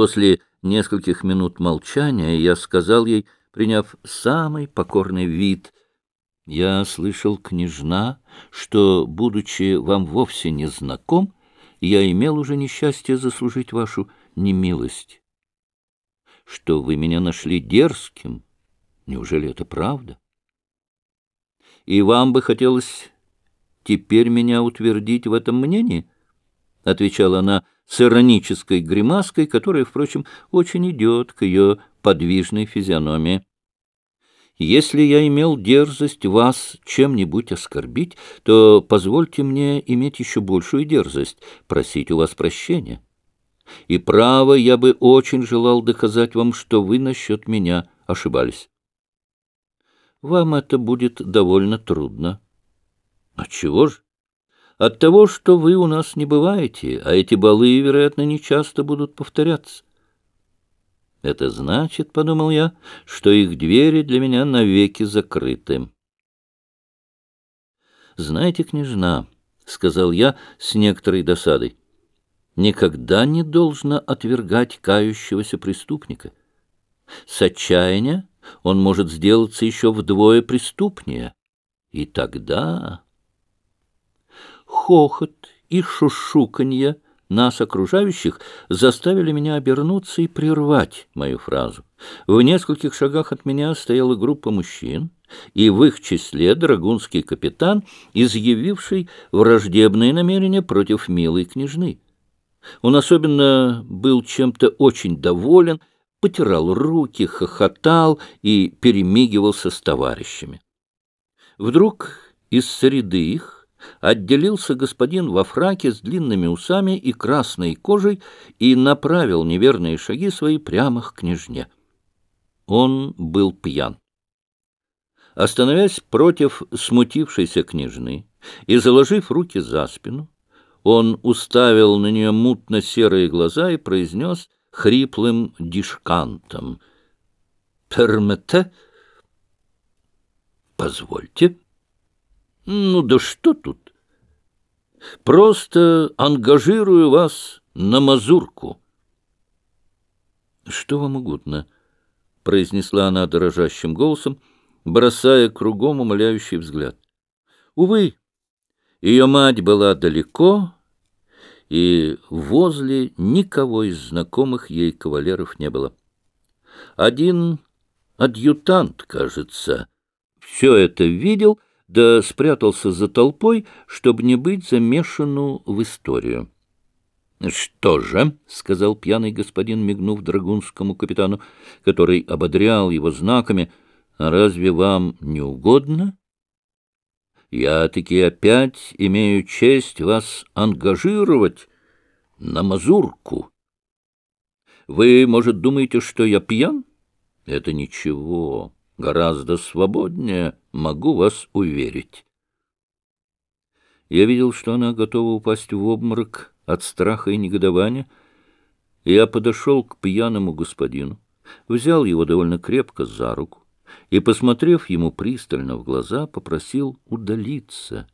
После нескольких минут молчания я сказал ей, приняв самый покорный вид, «Я слышал, княжна, что, будучи вам вовсе не знаком, я имел уже несчастье заслужить вашу немилость. Что вы меня нашли дерзким, неужели это правда? И вам бы хотелось теперь меня утвердить в этом мнении?» — отвечала она с иронической гримаской, которая, впрочем, очень идет к ее подвижной физиономии. «Если я имел дерзость вас чем-нибудь оскорбить, то позвольте мне иметь еще большую дерзость, просить у вас прощения. И право, я бы очень желал доказать вам, что вы насчет меня ошибались. Вам это будет довольно трудно. А чего же? От того, что вы у нас не бываете, а эти балы, вероятно, не часто будут повторяться. Это значит, — подумал я, — что их двери для меня навеки закрыты. Знаете, княжна, — сказал я с некоторой досадой, — никогда не должно отвергать кающегося преступника. С отчаяния он может сделаться еще вдвое преступнее. И тогда хохот и шушуканье нас, окружающих, заставили меня обернуться и прервать мою фразу. В нескольких шагах от меня стояла группа мужчин, и в их числе драгунский капитан, изъявивший враждебные намерения против милой княжны. Он особенно был чем-то очень доволен, потирал руки, хохотал и перемигивался с товарищами. Вдруг из среды их отделился господин во фраке с длинными усами и красной кожей и направил неверные шаги свои прямо к княжне. Он был пьян. Остановясь против смутившейся княжны и заложив руки за спину, он уставил на нее мутно-серые глаза и произнес хриплым дишкантом «Пермете?» «Позвольте». Ну да что тут? Просто ангажирую вас на мазурку. Что вам угодно, произнесла она дрожащим голосом, бросая кругом умоляющий взгляд. Увы, ее мать была далеко, и возле никого из знакомых ей кавалеров не было. Один адъютант, кажется, все это видел — да спрятался за толпой, чтобы не быть замешану в историю. — Что же, — сказал пьяный господин, мигнув драгунскому капитану, который ободрял его знаками, — разве вам не угодно? Я таки опять имею честь вас ангажировать на мазурку. Вы, может, думаете, что я пьян? Это ничего гораздо свободнее, могу вас уверить. Я видел, что она готова упасть в обморок от страха и негодования, я подошел к пьяному господину, взял его довольно крепко за руку и, посмотрев ему пристально в глаза, попросил удалиться.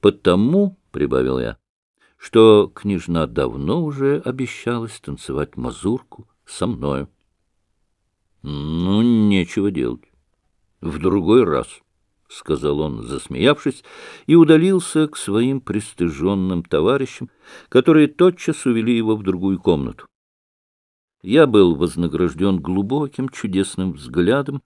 «Потому, — прибавил я, — что княжна давно уже обещалась танцевать мазурку со мною. Ну, нечего делать в другой раз, — сказал он, засмеявшись, и удалился к своим пристыженным товарищам, которые тотчас увели его в другую комнату. Я был вознагражден глубоким чудесным взглядом,